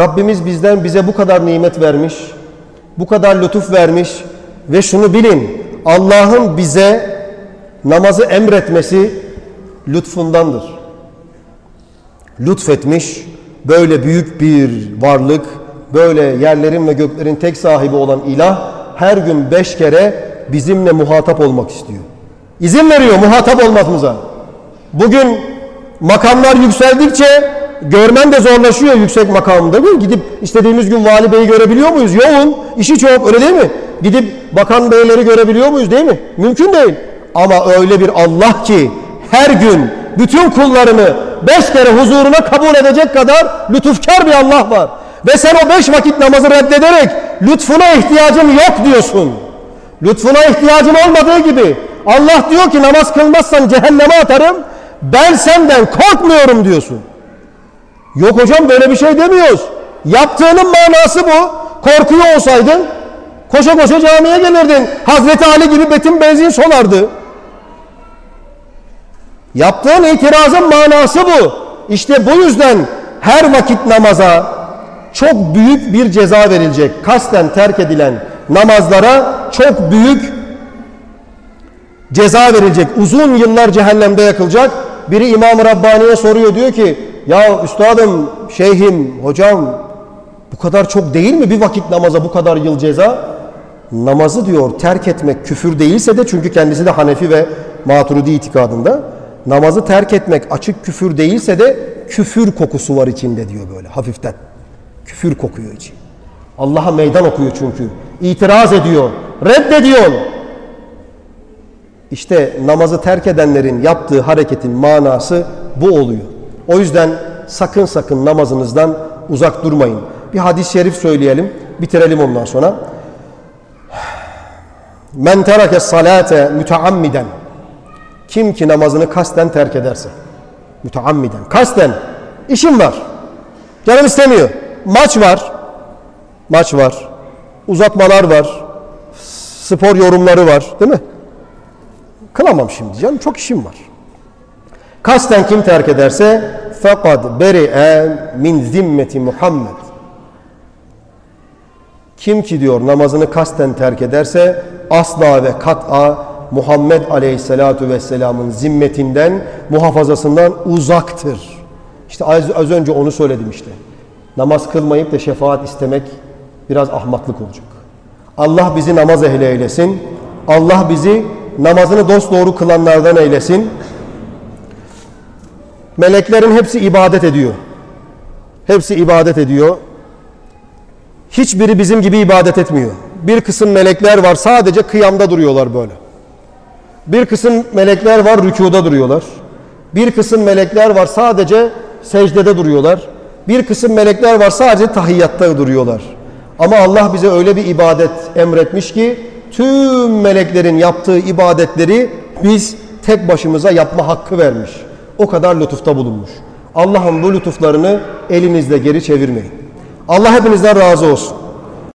Rabbimiz bizden bize bu kadar nimet vermiş, bu kadar lütuf vermiş ve şunu bilin Allah'ın bize namazı emretmesi lütfundandır. Lütfetmiş böyle büyük bir varlık, böyle yerlerin ve göklerin tek sahibi olan ilah her gün beş kere bizimle muhatap olmak istiyor. İzin veriyor muhatap olmamıza. Bugün makamlar yükseldikçe görmen de zorlaşıyor yüksek makamında. Değil mi? Gidip istediğimiz gün vali beyi görebiliyor muyuz? Yoğun, işi çok öyle değil mi? Gidip bakan beyleri görebiliyor muyuz değil mi? Mümkün değil. Ama öyle bir Allah ki her gün bütün kullarını beş kere huzuruna kabul edecek kadar lütufkar bir Allah var. Ve sen o beş vakit namazı reddederek lütfuna ihtiyacım yok diyorsun. Lütfuna ihtiyacım olmadığı gibi Allah diyor ki namaz kılmazsan cehenneme atarım. Ben senden korkmuyorum diyorsun. Yok hocam böyle bir şey demiyoruz. Yaptığının manası bu. Korkuyor olsaydın koşa koşa camiye gelirdin. Hazreti Ali gibi betin benzin solardı. Yaptığın itirazın manası bu. İşte bu yüzden her vakit namaza çok büyük bir ceza verilecek. Kasten terk edilen namazlara çok büyük ceza verilecek. Uzun yıllar cehennemde yakılacak. Biri İmam-ı Rabbani'ye soruyor diyor ki ya üstadım, şeyhim, hocam bu kadar çok değil mi bir vakit namaza bu kadar yıl ceza? Namazı diyor terk etmek küfür değilse de çünkü kendisi de Hanefi ve Maturidi itikadında namazı terk etmek açık küfür değilse de küfür kokusu var içinde diyor böyle hafiften. Küfür kokuyor içi. Allah'a meydan okuyor çünkü. İtiraz ediyor, reddediyor. İşte namazı terk edenlerin yaptığı hareketin manası bu oluyor. O yüzden sakın sakın namazınızdan uzak durmayın. Bir hadis-i şerif söyleyelim, bitirelim ondan sonra. Men terake salate müteammiden. Kim ki namazını kasten terk ederse. Müteammiden. Kasten. İşim var. Canım istemiyor. Maç var. Maç var. Uzatmalar var. Spor yorumları var. Değil mi? Kılamam şimdi canım. Çok işim var. Kasten kim terk ederse fakat beri'e min zimmeti Muhammed. Kim ki diyor namazını kasten terk ederse asla ve kat'a Muhammed Aleyhisselatu Vesselam'ın zimmetinden, muhafazasından uzaktır. İşte az, az önce onu söyledim işte. Namaz kılmayıp da şefaat istemek biraz ahmaklık olacak. Allah bizi namaz ehli eylesin. Allah bizi namazını dosdoğru kılanlardan eylesin. Meleklerin hepsi ibadet ediyor. Hepsi ibadet ediyor. Hiçbiri bizim gibi ibadet etmiyor. Bir kısım melekler var sadece kıyamda duruyorlar böyle. Bir kısım melekler var rükuda duruyorlar. Bir kısım melekler var sadece secdede duruyorlar. Bir kısım melekler var sadece tahiyyatta duruyorlar. Ama Allah bize öyle bir ibadet emretmiş ki tüm meleklerin yaptığı ibadetleri biz tek başımıza yapma hakkı vermiş. O kadar lütufta bulunmuş. Allah'ın bu lütuflarını elinizle geri çevirmeyin. Allah hepinizden razı olsun.